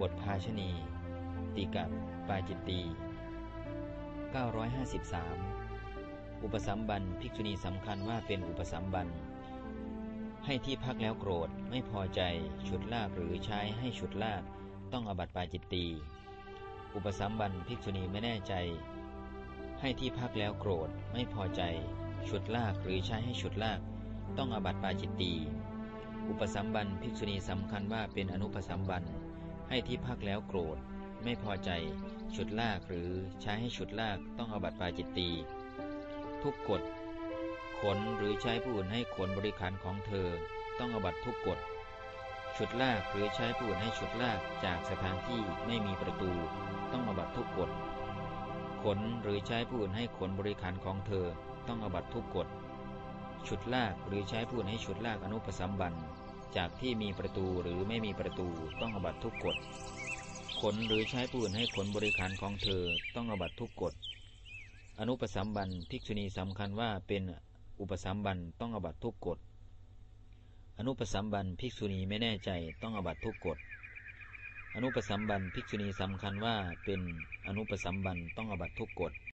บทภาชณี ติกับปาจิตตี 953 อุปสัมบันภิกษุณีสำคัญว่าเป็นอุปสัมบัน ให้ที่พักแล้วโกรธไม่พอใจฉุดลากหรือใช้ให้ฉุดลากต้องอบัติปาจิตตี อุปสัมบันภิกษุณีไม่แน่ใจ ให้ที่พักแล้วโกรธไม่พอใจฉุดลากหรือใช้ให้ฉุดลากต้องอบัติปาจิตตี อุปสัมบันภิกษุณีสำคัญว่าเป็นอนุปสัมบัน ให้ที่พักแล้วโกรธ ไม่พอใจ ฉุดลากหรือใช้ให้ฉุดลากต้องอบัติปาจิตตีทุกกฎขนหรือใช้ผู้อื่นให้ขนบริขารของเธอ ต้องอบัตทุกกฎฉุดลากหรือใช้ผู้อื่นให้ฉุดลากจากสถานที่ไม่มีประตู ต้องอบัตทุกกฎขนหรือใช้ผู้อื่นให้ขนบริขารของเธอ ต้องอบัตทุกกฎฉุดลากหรือใช้ผู้อื่นให้ฉุดลากอนุปสัมบัน จากที่มีประตูหรือไม่มีประตูต้องอบัตทุกกฎขนหรือใช้ผู้อื่นให้ขนบริขารของเธอต้องอบัตทุกกฎอนุปสัมบันภิกษุณีสำคัญว่าเป็นอุปสัมบันต้องอบัตทุกกฎอนุปสัมบันภิกษุณีไม่แน่ใจต้องอบัตทุกกฎอนุปสัมบันภิกษุณีสำคัญว่าเป็นอนุปสัมบันต้องอบัตทุกกฎ